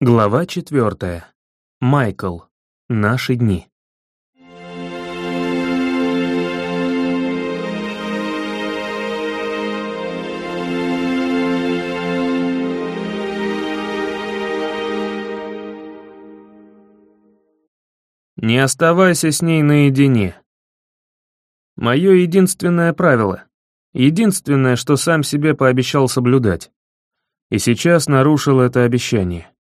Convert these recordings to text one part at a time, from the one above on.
Глава четвертая. Майкл. Наши дни. Не оставайся с ней наедине. Мое единственное правило. Единственное, что сам себе пообещал соблюдать. И сейчас нарушил это обещание.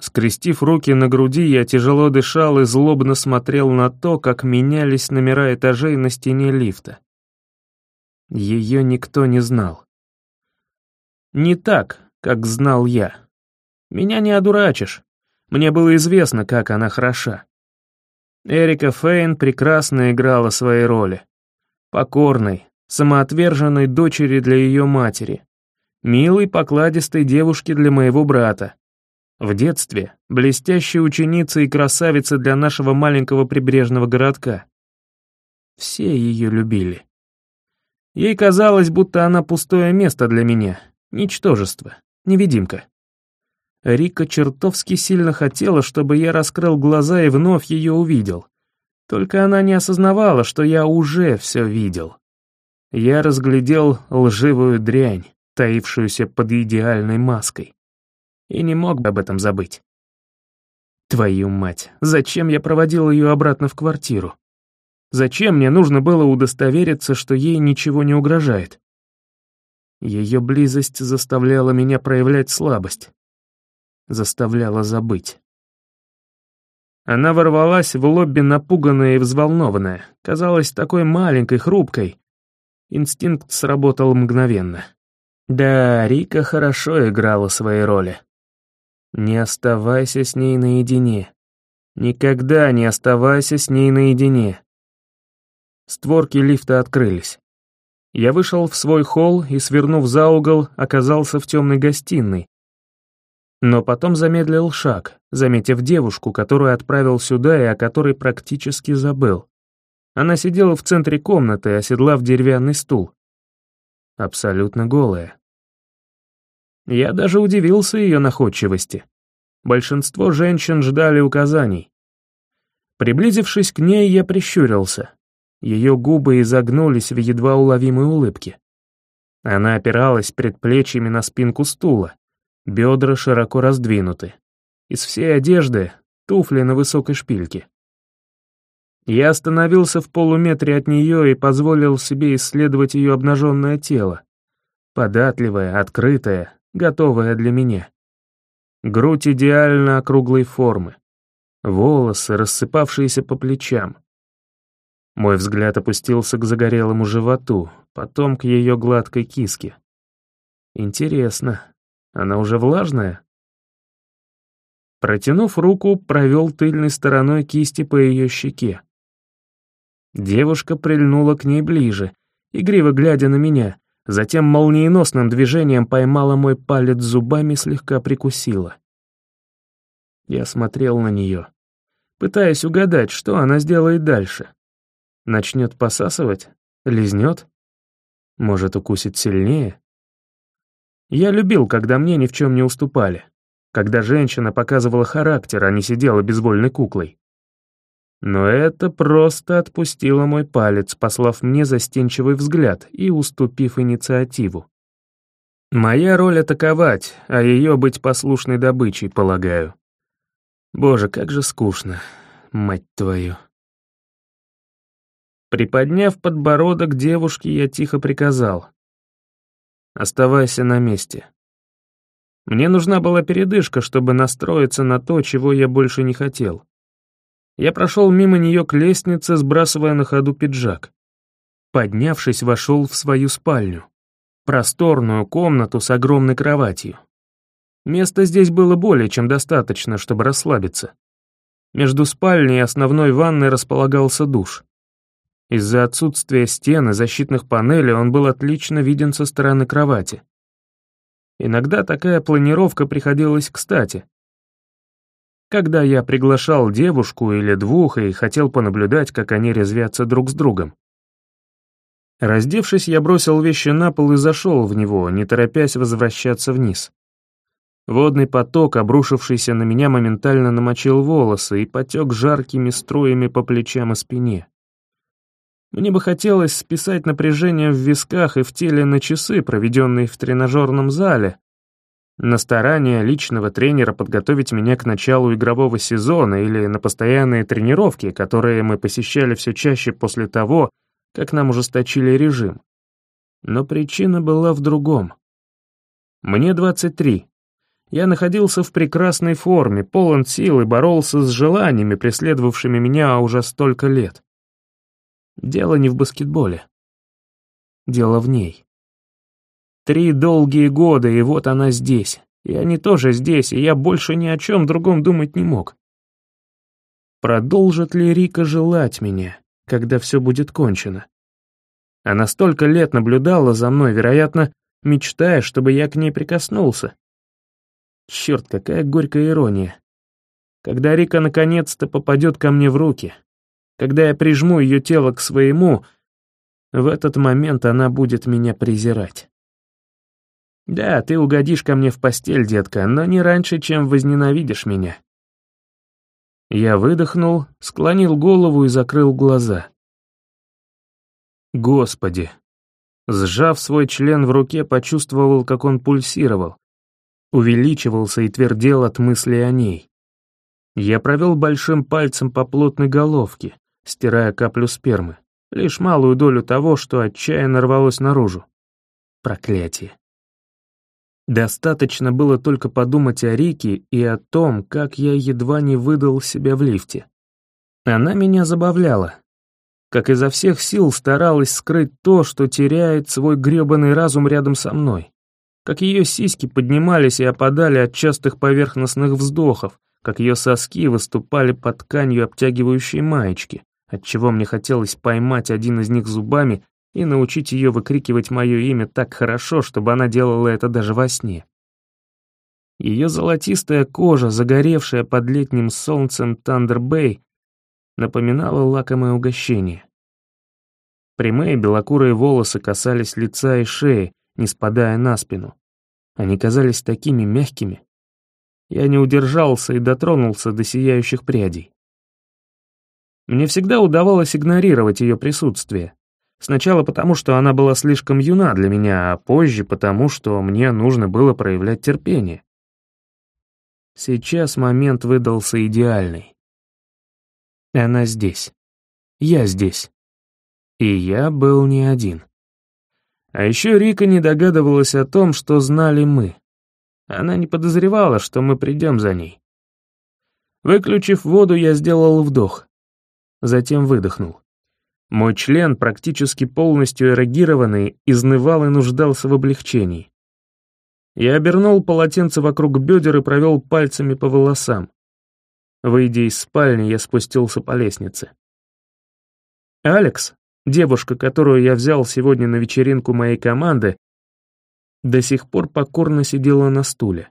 Скрестив руки на груди, я тяжело дышал и злобно смотрел на то, как менялись номера этажей на стене лифта. Ее никто не знал. Не так, как знал я. Меня не одурачишь. Мне было известно, как она хороша. Эрика Фейн прекрасно играла свои роли. Покорной, самоотверженной дочери для ее матери, милой покладистой девушки для моего брата, в детстве блестящая ученица и красавица для нашего маленького прибрежного городка. Все ее любили. Ей казалось, будто она пустое место для меня, ничтожество, невидимка. Рика чертовски сильно хотела, чтобы я раскрыл глаза и вновь ее увидел. Только она не осознавала, что я уже все видел. Я разглядел лживую дрянь, таившуюся под идеальной маской и не мог бы об этом забыть. Твою мать, зачем я проводил ее обратно в квартиру? Зачем мне нужно было удостовериться, что ей ничего не угрожает? Ее близость заставляла меня проявлять слабость. Заставляла забыть. Она ворвалась в лобби напуганная и взволнованная, казалась такой маленькой, хрупкой. Инстинкт сработал мгновенно. Да, Рика хорошо играла свои роли. Не оставайся с ней наедине. Никогда не оставайся с ней наедине. Створки лифта открылись. Я вышел в свой холл и, свернув за угол, оказался в темной гостиной. Но потом замедлил шаг, заметив девушку, которую отправил сюда и о которой практически забыл. Она сидела в центре комнаты, оседлав деревянный стул. Абсолютно голая. Я даже удивился ее находчивости. Большинство женщин ждали указаний. Приблизившись к ней, я прищурился. Ее губы изогнулись в едва уловимой улыбке. Она опиралась предплечьями на спинку стула, бедра широко раздвинуты. Из всей одежды — туфли на высокой шпильке. Я остановился в полуметре от нее и позволил себе исследовать ее обнаженное тело. Податливое, открытое, готовая для меня. Грудь идеально округлой формы, волосы, рассыпавшиеся по плечам. Мой взгляд опустился к загорелому животу, потом к ее гладкой киске. Интересно, она уже влажная? Протянув руку, провел тыльной стороной кисти по ее щеке. Девушка прильнула к ней ближе, игриво глядя на меня, Затем молниеносным движением поймала мой палец зубами, слегка прикусила. Я смотрел на нее, пытаясь угадать, что она сделает дальше. Начнет посасывать? Лизнет? Может, укусит сильнее? Я любил, когда мне ни в чем не уступали, когда женщина показывала характер, а не сидела безвольной куклой. Но это просто отпустило мой палец, послав мне застенчивый взгляд и уступив инициативу. Моя роль атаковать, а ее быть послушной добычей, полагаю. Боже, как же скучно, мать твою. Приподняв подбородок девушки, я тихо приказал. «Оставайся на месте». Мне нужна была передышка, чтобы настроиться на то, чего я больше не хотел. Я прошел мимо нее к лестнице, сбрасывая на ходу пиджак. Поднявшись, вошел в свою спальню. Просторную комнату с огромной кроватью. Места здесь было более чем достаточно, чтобы расслабиться. Между спальней и основной ванной располагался душ. Из-за отсутствия стен и защитных панелей он был отлично виден со стороны кровати. Иногда такая планировка приходилась кстати, когда я приглашал девушку или двух и хотел понаблюдать, как они резвятся друг с другом. Раздевшись, я бросил вещи на пол и зашел в него, не торопясь возвращаться вниз. Водный поток, обрушившийся на меня, моментально намочил волосы и потек жаркими струями по плечам и спине. Мне бы хотелось списать напряжение в висках и в теле на часы, проведенные в тренажерном зале, на старание личного тренера подготовить меня к началу игрового сезона или на постоянные тренировки, которые мы посещали все чаще после того, как нам ужесточили режим. Но причина была в другом. Мне 23. Я находился в прекрасной форме, полон сил и боролся с желаниями, преследовавшими меня уже столько лет. Дело не в баскетболе. Дело в ней. Три долгие года, и вот она здесь. И они тоже здесь, и я больше ни о чем другом думать не мог. Продолжит ли Рика желать меня, когда все будет кончено? Она столько лет наблюдала за мной, вероятно, мечтая, чтобы я к ней прикоснулся. Черт, какая горькая ирония. Когда Рика наконец-то попадет ко мне в руки, когда я прижму ее тело к своему, в этот момент она будет меня презирать. Да, ты угодишь ко мне в постель, детка, но не раньше, чем возненавидишь меня. Я выдохнул, склонил голову и закрыл глаза. Господи. Сжав свой член в руке, почувствовал, как он пульсировал, увеличивался и твердел от мысли о ней. Я провел большим пальцем по плотной головке, стирая каплю спермы, лишь малую долю того, что отчаянно рвалось наружу. Проклятие. Достаточно было только подумать о Рике и о том, как я едва не выдал себя в лифте. Она меня забавляла. Как изо всех сил старалась скрыть то, что теряет свой грёбаный разум рядом со мной. Как ее сиськи поднимались и опадали от частых поверхностных вздохов, как ее соски выступали под тканью обтягивающей маечки, отчего мне хотелось поймать один из них зубами и научить ее выкрикивать мое имя так хорошо, чтобы она делала это даже во сне. Ее золотистая кожа, загоревшая под летним солнцем Тандер-Бэй, напоминала лакомое угощение. Прямые белокурые волосы касались лица и шеи, не спадая на спину. Они казались такими мягкими. Я не удержался и дотронулся до сияющих прядей. Мне всегда удавалось игнорировать ее присутствие, Сначала потому, что она была слишком юна для меня, а позже потому, что мне нужно было проявлять терпение. Сейчас момент выдался идеальный. Она здесь. Я здесь. И я был не один. А еще Рика не догадывалась о том, что знали мы. Она не подозревала, что мы придем за ней. Выключив воду, я сделал вдох. Затем выдохнул. Мой член, практически полностью эрогированный, изнывал и нуждался в облегчении. Я обернул полотенце вокруг бедер и провел пальцами по волосам. Выйдя из спальни, я спустился по лестнице. Алекс, девушка, которую я взял сегодня на вечеринку моей команды, до сих пор покорно сидела на стуле.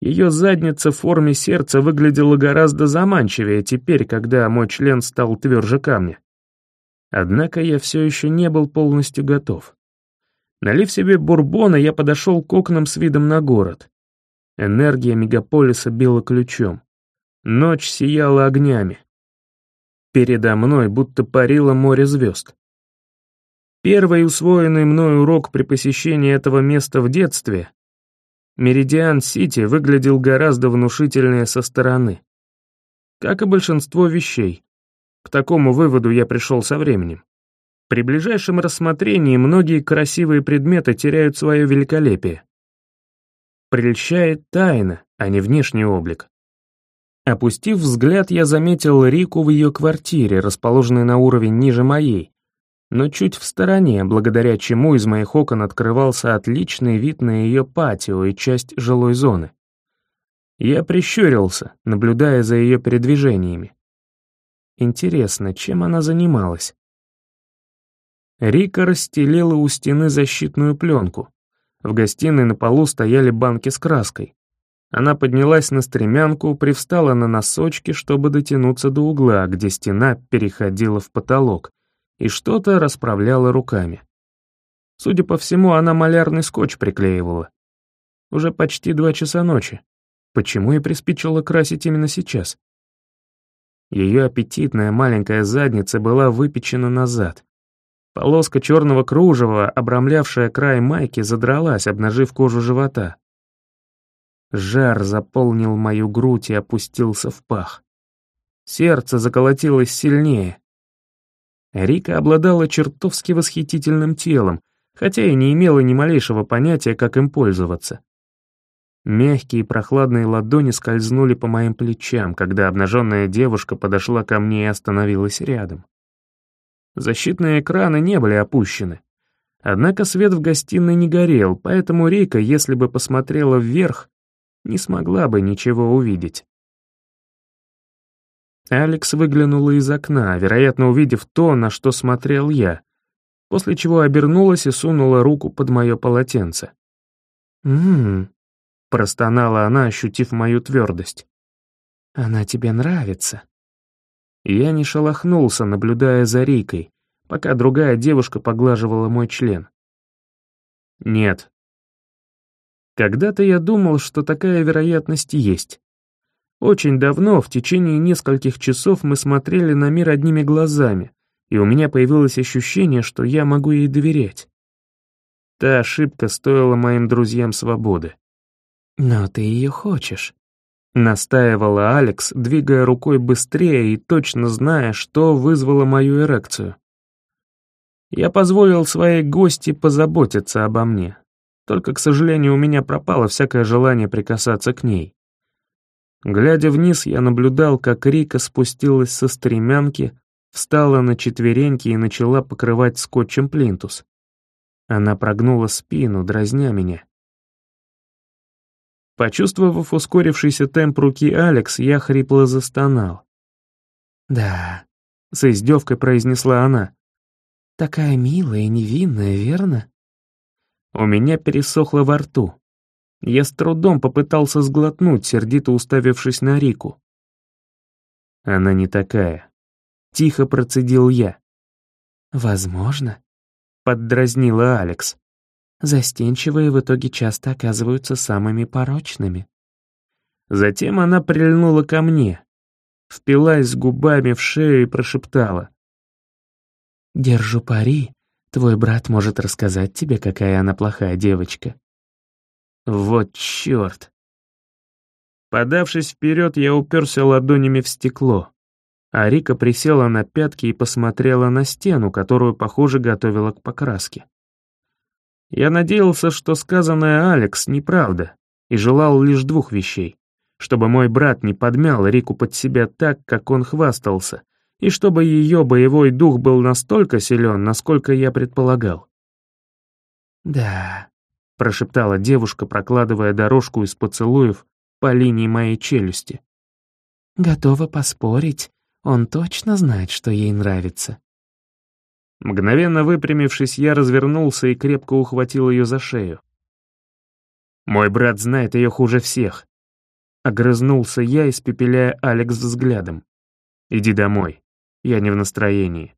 Ее задница в форме сердца выглядела гораздо заманчивее теперь, когда мой член стал тверже камня. Однако я все еще не был полностью готов. Налив себе бурбона, я подошел к окнам с видом на город. Энергия мегаполиса била ключом. Ночь сияла огнями. Передо мной будто парило море звезд. Первый усвоенный мной урок при посещении этого места в детстве — Меридиан-Сити выглядел гораздо внушительнее со стороны. Как и большинство вещей, к такому выводу я пришел со временем. При ближайшем рассмотрении многие красивые предметы теряют свое великолепие. Прельщает тайна, а не внешний облик. Опустив взгляд, я заметил Рику в ее квартире, расположенной на уровень ниже моей, но чуть в стороне, благодаря чему из моих окон открывался отличный вид на ее патио и часть жилой зоны. Я прищурился, наблюдая за ее передвижениями. Интересно, чем она занималась? Рика расстелила у стены защитную пленку. В гостиной на полу стояли банки с краской. Она поднялась на стремянку, привстала на носочки, чтобы дотянуться до угла, где стена переходила в потолок, и что-то расправляла руками. Судя по всему, она малярный скотч приклеивала. Уже почти два часа ночи. Почему я приспичила красить именно сейчас? Ее аппетитная маленькая задница была выпечена назад. Полоска черного кружева, обрамлявшая край майки, задралась, обнажив кожу живота. Жар заполнил мою грудь и опустился в пах. Сердце заколотилось сильнее. Рика обладала чертовски восхитительным телом, хотя и не имела ни малейшего понятия, как им пользоваться. Мягкие прохладные ладони скользнули по моим плечам, когда обнаженная девушка подошла ко мне и остановилась рядом. Защитные экраны не были опущены. Однако свет в гостиной не горел, поэтому Рика, если бы посмотрела вверх, не смогла бы ничего увидеть. Алекс выглянула из окна, вероятно, увидев то, на что смотрел я, после чего обернулась и сунула руку под мое полотенце. «Ммм, Простонала она, ощутив мою твердость. «Она тебе нравится?» Я не шелохнулся, наблюдая за Рикой, пока другая девушка поглаживала мой член. «Нет». Когда-то я думал, что такая вероятность есть. Очень давно, в течение нескольких часов, мы смотрели на мир одними глазами, и у меня появилось ощущение, что я могу ей доверять. Та ошибка стоила моим друзьям свободы. «Но ты ее хочешь», — настаивала Алекс, двигая рукой быстрее и точно зная, что вызвало мою эрекцию. Я позволил своей гости позаботиться обо мне. Только, к сожалению, у меня пропало всякое желание прикасаться к ней. Глядя вниз, я наблюдал, как Рика спустилась со стремянки, встала на четвереньки и начала покрывать скотчем плинтус. Она прогнула спину, дразня меня. Почувствовав ускорившийся темп руки Алекс, я хрипло застонал. «Да», — с издевкой произнесла она. «Такая милая и невинная, верно?» У меня пересохло во рту. Я с трудом попытался сглотнуть, сердито уставившись на Рику. Она не такая. Тихо процедил я. «Возможно», — поддразнила Алекс. Застенчивые в итоге часто оказываются самыми порочными. Затем она прильнула ко мне, впилась губами в шею и прошептала. «Держу пари, твой брат может рассказать тебе, какая она плохая девочка». Вот черт. Подавшись вперед, я уперся ладонями в стекло, а Рика присела на пятки и посмотрела на стену, которую, похоже, готовила к покраске. Я надеялся, что сказанное Алекс неправда, и желал лишь двух вещей. Чтобы мой брат не подмял Рику под себя так, как он хвастался, и чтобы ее боевой дух был настолько силен, насколько я предполагал. «Да», — прошептала девушка, прокладывая дорожку из поцелуев по линии моей челюсти. «Готова поспорить, он точно знает, что ей нравится». Мгновенно выпрямившись, я развернулся и крепко ухватил ее за шею. «Мой брат знает ее хуже всех», — огрызнулся я, испепеляя Алекс взглядом. «Иди домой, я не в настроении».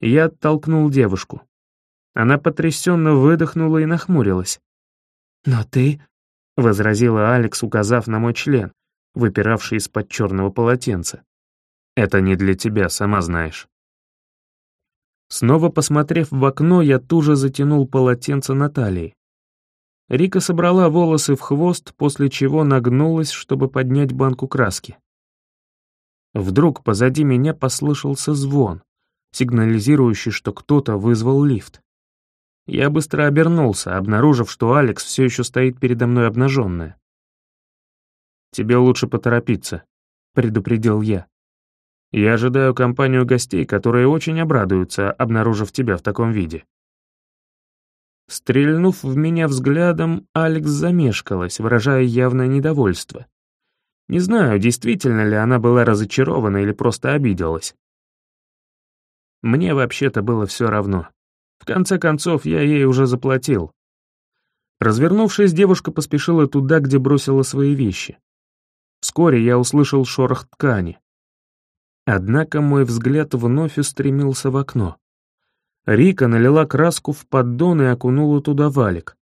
Я оттолкнул девушку. Она потрясенно выдохнула и нахмурилась. «Но ты...» — возразила Алекс, указав на мой член, выпиравший из-под черного полотенца. «Это не для тебя, сама знаешь». Снова посмотрев в окно, я туже затянул полотенце на талии. Рика собрала волосы в хвост, после чего нагнулась, чтобы поднять банку краски. Вдруг позади меня послышался звон, сигнализирующий, что кто-то вызвал лифт. Я быстро обернулся, обнаружив, что Алекс все еще стоит передо мной обнаженная. «Тебе лучше поторопиться», — предупредил я. Я ожидаю компанию гостей, которые очень обрадуются, обнаружив тебя в таком виде». Стрельнув в меня взглядом, Алекс замешкалась, выражая явное недовольство. Не знаю, действительно ли она была разочарована или просто обиделась. Мне вообще-то было все равно. В конце концов, я ей уже заплатил. Развернувшись, девушка поспешила туда, где бросила свои вещи. Вскоре я услышал шорох ткани. Однако мой взгляд вновь устремился в окно. Рика налила краску в поддон и окунула туда валик.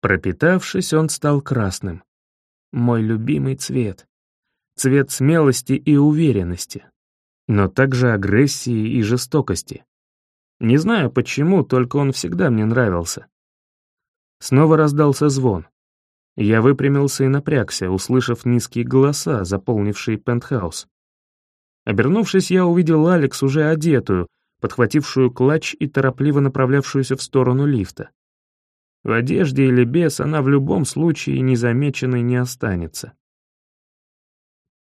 Пропитавшись, он стал красным. Мой любимый цвет. Цвет смелости и уверенности, но также агрессии и жестокости. Не знаю почему, только он всегда мне нравился. Снова раздался звон. Я выпрямился и напрягся, услышав низкие голоса, заполнившие пентхаус. Обернувшись, я увидел Алекс уже одетую, подхватившую клатч и торопливо направлявшуюся в сторону лифта. В одежде или без она в любом случае незамеченной не останется.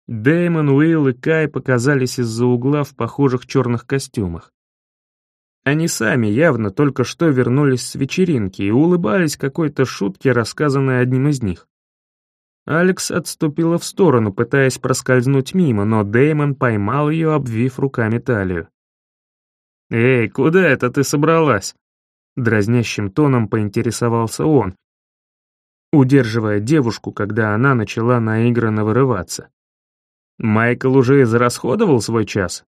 Дэймон, Уилл и Кай показались из-за угла в похожих черных костюмах. Они сами явно только что вернулись с вечеринки и улыбались какой-то шутке, рассказанной одним из них. Алекс отступила в сторону, пытаясь проскользнуть мимо, но Дэймон поймал ее, обвив руками талию. «Эй, куда это ты собралась?» Дразнящим тоном поинтересовался он, удерживая девушку, когда она начала наигранно вырываться. Майкл уже израсходовал свой час?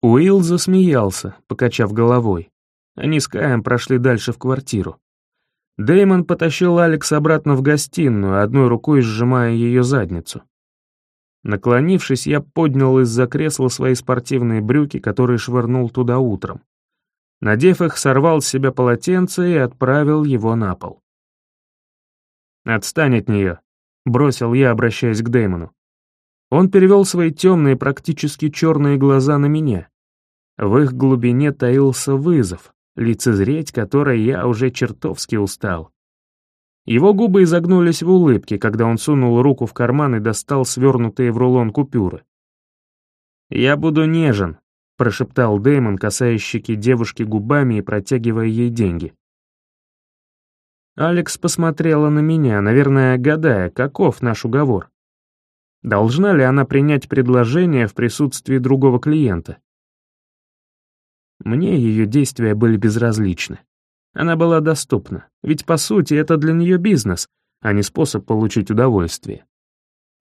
Уилл засмеялся, покачав головой. Они с Каем прошли дальше в квартиру. Дэймон потащил Алекс обратно в гостиную, одной рукой сжимая ее задницу. Наклонившись, я поднял из-за кресла свои спортивные брюки, которые швырнул туда утром. Надев их, сорвал с себя полотенце и отправил его на пол. «Отстань от нее», — бросил я, обращаясь к Дэймону. Он перевел свои темные, практически черные глаза на меня. В их глубине таился вызов, лицезреть который я уже чертовски устал. Его губы изогнулись в улыбке, когда он сунул руку в карман и достал свернутые в рулон купюры. «Я буду нежен», — прошептал Дэймон, касаясь щеки девушки губами и протягивая ей деньги. Алекс посмотрела на меня, наверное, гадая, каков наш уговор. Должна ли она принять предложение в присутствии другого клиента? Мне ее действия были безразличны. Она была доступна, ведь по сути это для нее бизнес, а не способ получить удовольствие.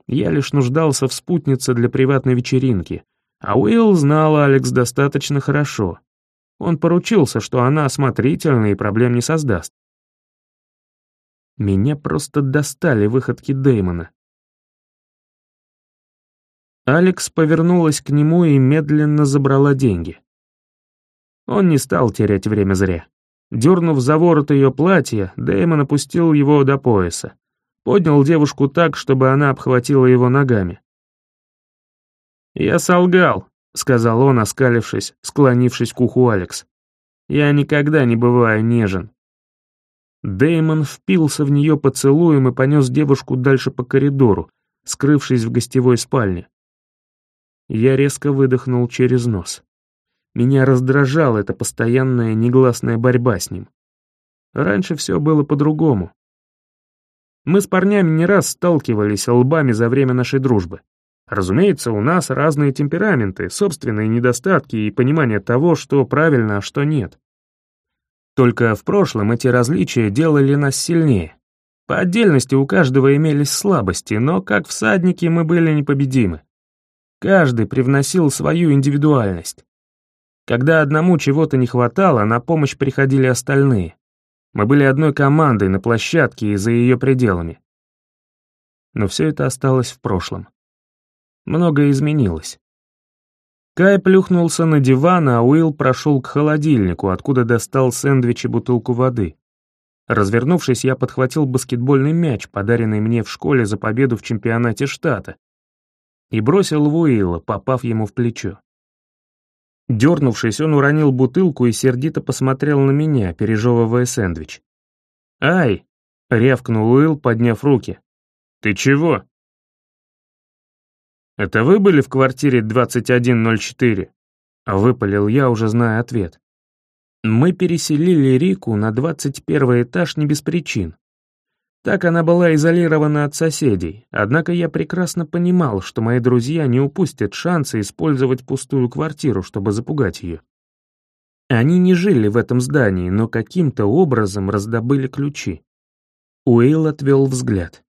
Я лишь нуждался в спутнице для приватной вечеринки, а Уилл знал Алекс достаточно хорошо. Он поручился, что она осмотрительна и проблем не создаст. Меня просто достали выходки Дэймона. Алекс повернулась к нему и медленно забрала деньги. Он не стал терять время зря. Дернув за ворот ее платья, Дэймон опустил его до пояса. Поднял девушку так, чтобы она обхватила его ногами. «Я солгал», — сказал он, оскалившись, склонившись к уху Алекс. «Я никогда не бываю нежен». Дэймон впился в нее поцелуем и понес девушку дальше по коридору, скрывшись в гостевой спальне. Я резко выдохнул через нос. Меня раздражала эта постоянная негласная борьба с ним. Раньше все было по-другому. Мы с парнями не раз сталкивались лбами за время нашей дружбы. Разумеется, у нас разные темпераменты, собственные недостатки и понимание того, что правильно, а что нет. Только в прошлом эти различия делали нас сильнее. По отдельности у каждого имелись слабости, но как всадники мы были непобедимы. Каждый привносил свою индивидуальность. Когда одному чего-то не хватало, на помощь приходили остальные. Мы были одной командой на площадке и за ее пределами. Но все это осталось в прошлом. Многое изменилось. Кай плюхнулся на диван, а Уилл прошел к холодильнику, откуда достал сэндвич и бутылку воды. Развернувшись, я подхватил баскетбольный мяч, подаренный мне в школе за победу в чемпионате штата, и бросил в Уилла, попав ему в плечо. Дернувшись, он уронил бутылку и сердито посмотрел на меня, пережевывая сэндвич. «Ай!» — рявкнул Уилл, подняв руки. «Ты чего?» «Это вы были в квартире 2104?» — выпалил я, уже зная ответ. Мы переселили Рику на 21 этаж не без причин. Так она была изолирована от соседей, однако я прекрасно понимал, что мои друзья не упустят шанса использовать пустую квартиру, чтобы запугать ее. Они не жили в этом здании, но каким-то образом раздобыли ключи. Уэйл отвел взгляд.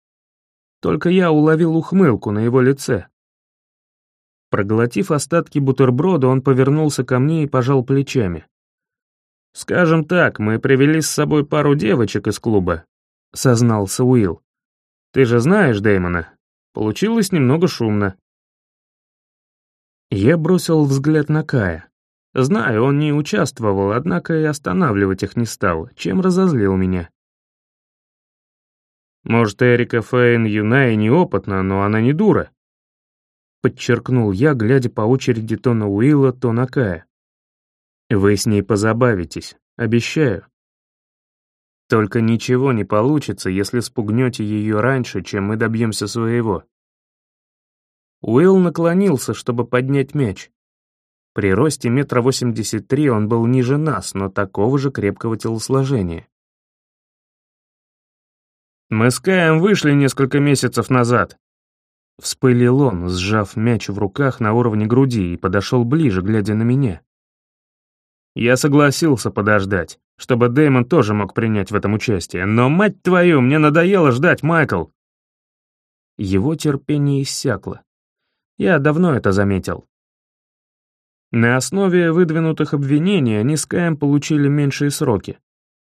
Только я уловил ухмылку на его лице. Проглотив остатки бутерброда, он повернулся ко мне и пожал плечами. «Скажем так, мы привели с собой пару девочек из клуба, — сознался Уилл. «Ты же знаешь Дэймона, Получилось немного шумно. Я бросил взгляд на Кая. Знаю, он не участвовал, однако и останавливать их не стал, чем разозлил меня. Может, Эрика Фейн юна и неопытна, но она не дура. Подчеркнул я, глядя по очереди то на Уилла, то на Кая. Вы с ней позабавитесь, обещаю. Только ничего не получится, если спугнете ее раньше, чем мы добьемся своего. Уилл наклонился, чтобы поднять мяч. При росте метра восемьдесят три он был ниже нас, но такого же крепкого телосложения. «Мы с Каем вышли несколько месяцев назад», — вспылил он, сжав мяч в руках на уровне груди и подошел ближе, глядя на меня. Я согласился подождать, чтобы Дэймон тоже мог принять в этом участие, но, мать твою, мне надоело ждать, Майкл. Его терпение иссякло. Я давно это заметил. На основе выдвинутых обвинений они с Каем получили меньшие сроки.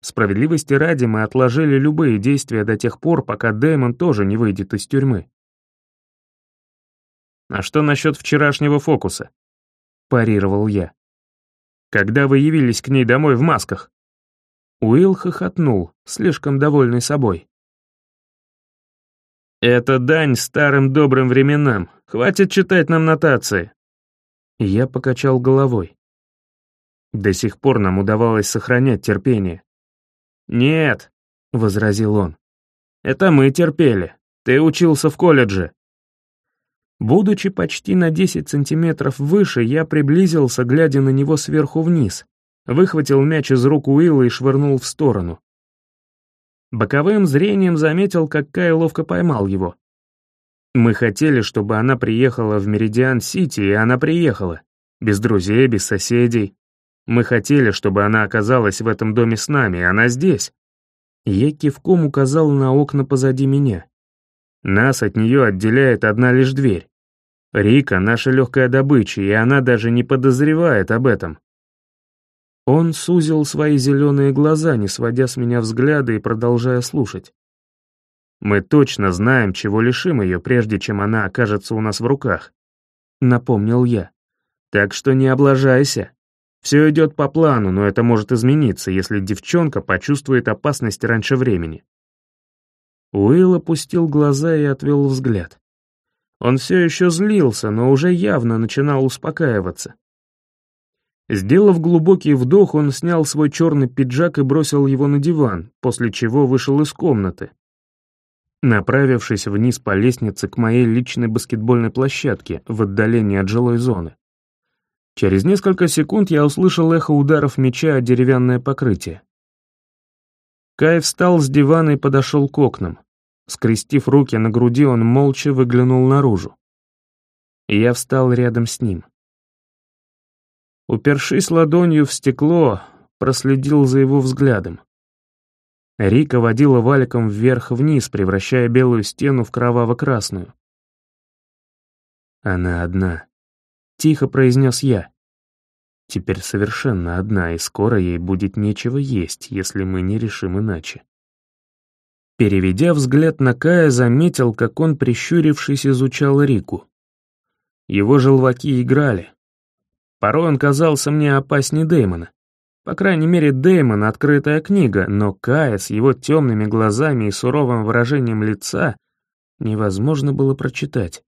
Справедливости ради мы отложили любые действия до тех пор, пока Дэймон тоже не выйдет из тюрьмы. «А что насчет вчерашнего фокуса?» — парировал я. «Когда вы явились к ней домой в масках?» Уилл хохотнул, слишком довольный собой. «Это дань старым добрым временам. Хватит читать нам нотации. Я покачал головой. До сих пор нам удавалось сохранять терпение. «Нет», — возразил он, — «это мы терпели. Ты учился в колледже». Будучи почти на 10 сантиметров выше, я приблизился, глядя на него сверху вниз, выхватил мяч из рук Уилла и швырнул в сторону. Боковым зрением заметил, как Кай ловко поймал его. Мы хотели, чтобы она приехала в Меридиан-Сити, и она приехала. Без друзей, без соседей. Мы хотели, чтобы она оказалась в этом доме с нами, и она здесь. Я кивком указал на окна позади меня. Нас от нее отделяет одна лишь дверь. Рика — наша легкая добыча, и она даже не подозревает об этом. Он сузил свои зеленые глаза, не сводя с меня взгляда и продолжая слушать. Мы точно знаем, чего лишим ее, прежде чем она окажется у нас в руках. Напомнил я. Так что не облажайся. Все идет по плану, но это может измениться, если девчонка почувствует опасность раньше времени. Уилл опустил глаза и отвел взгляд. Он все еще злился, но уже явно начинал успокаиваться. Сделав глубокий вдох, он снял свой черный пиджак и бросил его на диван, после чего вышел из комнаты, направившись вниз по лестнице к моей личной баскетбольной площадке в отдалении от жилой зоны. Через несколько секунд я услышал эхо ударов мяча о деревянное покрытие. Кай встал с дивана и подошел к окнам. Скрестив руки на груди, он молча выглянул наружу. Я встал рядом с ним. Упершись ладонью в стекло, проследил за его взглядом. Рика водила валиком вверх-вниз, превращая белую стену в кроваво-красную. «Она одна», — тихо произнес я. «Теперь совершенно одна, и скоро ей будет нечего есть, если мы не решим иначе». Переведя взгляд на Кая, заметил, как он, прищурившись, изучал Рику. Его желваки играли. Порой он казался мне опаснее Дэймона. По крайней мере, Дэймон — открытая книга, но Кая с его темными глазами и суровым выражением лица невозможно было прочитать.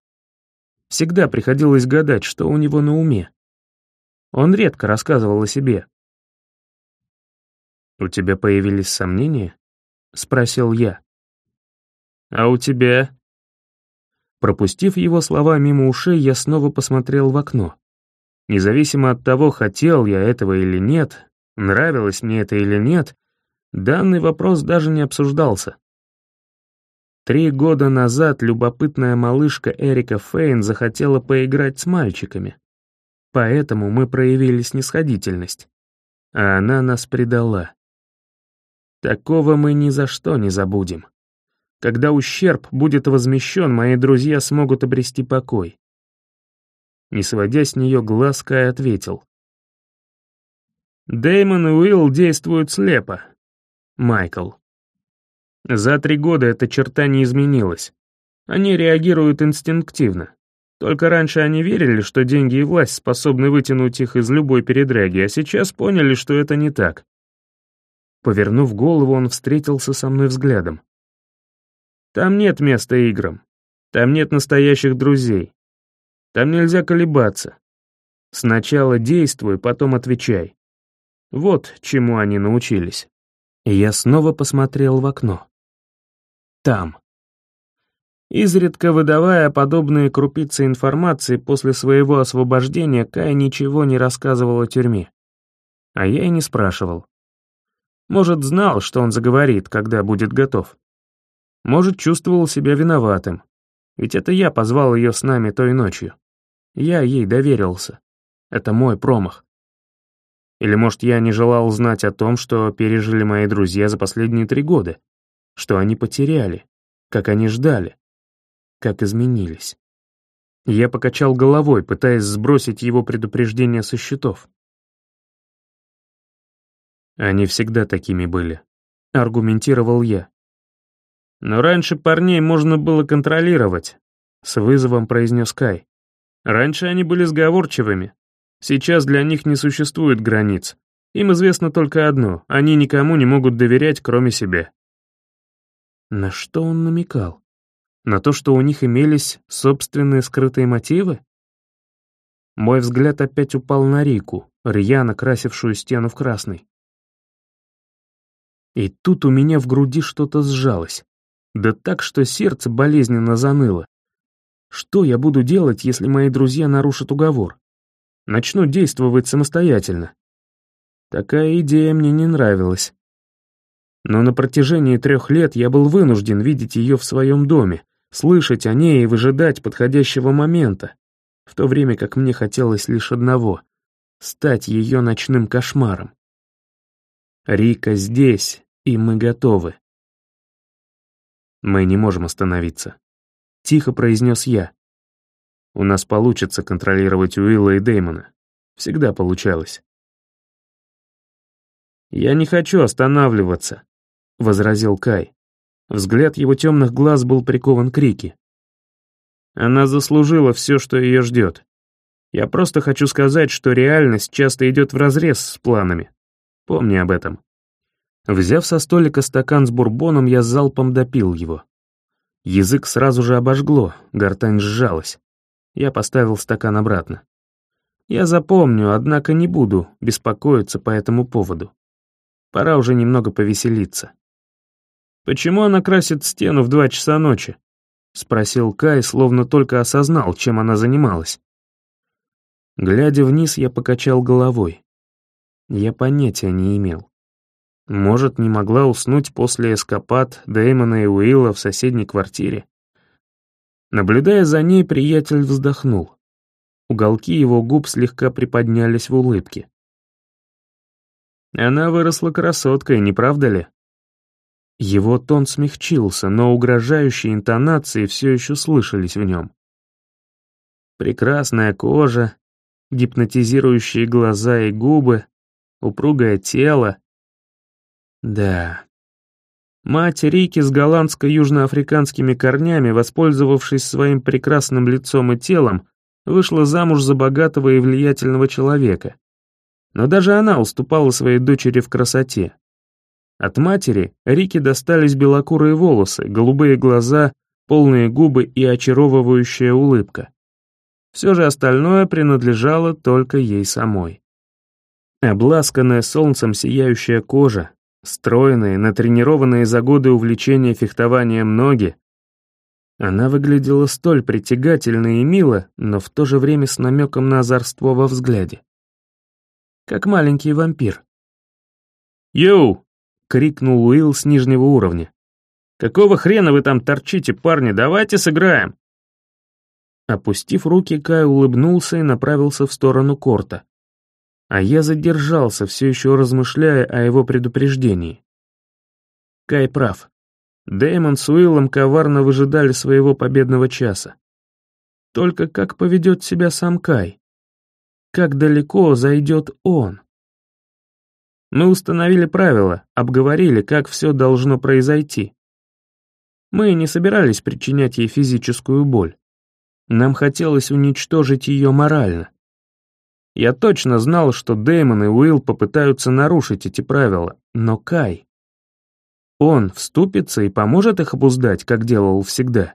Всегда приходилось гадать, что у него на уме. Он редко рассказывал о себе. «У тебя появились сомнения?» — спросил я. «А у тебя?» Пропустив его слова мимо ушей, я снова посмотрел в окно. Независимо от того, хотел я этого или нет, Нравилось мне это или нет, данный вопрос даже не обсуждался. Три года назад любопытная малышка Эрика Фейн захотела поиграть с мальчиками. Поэтому мы проявили снисходительность. А она нас предала. Такого мы ни за что не забудем. Когда ущерб будет возмещен, мои друзья смогут обрести покой. Не сводя с нее глаз, Кай ответил. Дэймон и Уилл действуют слепо. Майкл. За три года эта черта не изменилась. Они реагируют инстинктивно. Только раньше они верили, что деньги и власть способны вытянуть их из любой передряги, а сейчас поняли, что это не так. Повернув голову, он встретился со мной взглядом. Там нет места играм. Там нет настоящих друзей. Там нельзя колебаться. Сначала действуй, потом отвечай. Вот чему они научились. И я снова посмотрел в окно. Там. Изредка выдавая подобные крупицы информации после своего освобождения, Кай ничего не рассказывал о тюрьме. А я и не спрашивал. Может, знал, что он заговорит, когда будет готов. Может, чувствовал себя виноватым. Ведь это я позвал ее с нами той ночью. Я ей доверился. Это мой промах. Или, может, я не желал знать о том, что пережили мои друзья за последние три года, что они потеряли, как они ждали, как изменились. Я покачал головой, пытаясь сбросить его предупреждение со счетов. Они всегда такими были, аргументировал я. Но раньше парней можно было контролировать, с вызовом произнес Кай. Раньше они были сговорчивыми. Сейчас для них не существует границ. Им известно только одно — они никому не могут доверять, кроме себя. На что он намекал? На то, что у них имелись собственные скрытые мотивы? Мой взгляд опять упал на Рику, рьяно красившую стену в красный. И тут у меня в груди что-то сжалось. Да так, что сердце болезненно заныло. Что я буду делать, если мои друзья нарушат уговор? Начну действовать самостоятельно. Такая идея мне не нравилась. Но на протяжении трех лет я был вынужден видеть ее в своем доме, слышать о ней и выжидать подходящего момента, в то время как мне хотелось лишь одного — стать ее ночным кошмаром. Рика здесь, и мы готовы. Мы не можем остановиться. Тихо произнес я. У нас получится контролировать Уилла и Дэймона. Всегда получалось. «Я не хочу останавливаться», — возразил Кай. Взгляд его темных глаз был прикован к Рике. Она заслужила все, что ее ждет. Я просто хочу сказать, что реальность часто идет вразрез с планами. Помни об этом. Взяв со столика стакан с бурбоном, я залпом допил его. Язык сразу же обожгло, гортань сжалась. Я поставил стакан обратно. Я запомню, однако не буду беспокоиться по этому поводу. Пора уже немного повеселиться. «Почему она красит стену в два часа ночи?» — спросил Кай, словно только осознал, чем она занималась. Глядя вниз, я покачал головой. Я понятия не имел. Может, не могла уснуть после эскапад Дэймона и Уилла в соседней квартире. Наблюдая за ней, приятель вздохнул. Уголки его губ слегка приподнялись в улыбке. Она выросла красоткой, не правда ли? Его тон смягчился, но угрожающие интонации все еще слышались в нем. Прекрасная кожа, гипнотизирующие глаза и губы, упругое тело, да. Мать Рики с голландско-южноафриканскими корнями, воспользовавшись своим прекрасным лицом и телом, вышла замуж за богатого и влиятельного человека. Но даже она уступала своей дочери в красоте. От матери Рике достались белокурые волосы, голубые глаза, полные губы и очаровывающая улыбка. Все же остальное принадлежало только ей самой. Обласканная солнцем сияющая кожа, стройные, натренированные за годы увлечения фехтованием ноги. Она выглядела столь притягательно и мило, но в то же время с намеком на озорство во взгляде. Как маленький вампир. «Йоу!» — крикнул Уилл с нижнего уровня. «Какого хрена вы там торчите, парни? Давайте сыграем!» Опустив руки, Кай улыбнулся и направился в сторону корта. А я задержался, все еще размышляя о его предупреждении. Кай прав. Дэймон с Уиллом коварно выжидали своего победного часа. Только как поведет себя сам Кай? Как далеко зайдет он? Мы установили правила, обговорили, как все должно произойти. Мы не собирались причинять ей физическую боль. Нам хотелось уничтожить ее морально. Я точно знал, что Дэймон и Уилл попытаются нарушить эти правила, но Кай... Он вступится и поможет их обуздать, как делал всегда?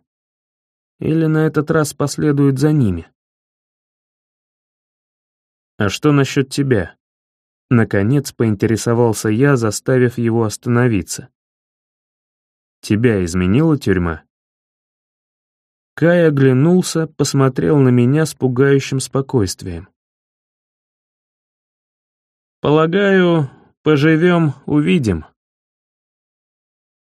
Или на этот раз последует за ними? «А что насчет тебя?» Наконец поинтересовался я, заставив его остановиться. «Тебя изменила тюрьма?» Кай оглянулся, посмотрел на меня с пугающим спокойствием. «Полагаю, поживем, увидим»,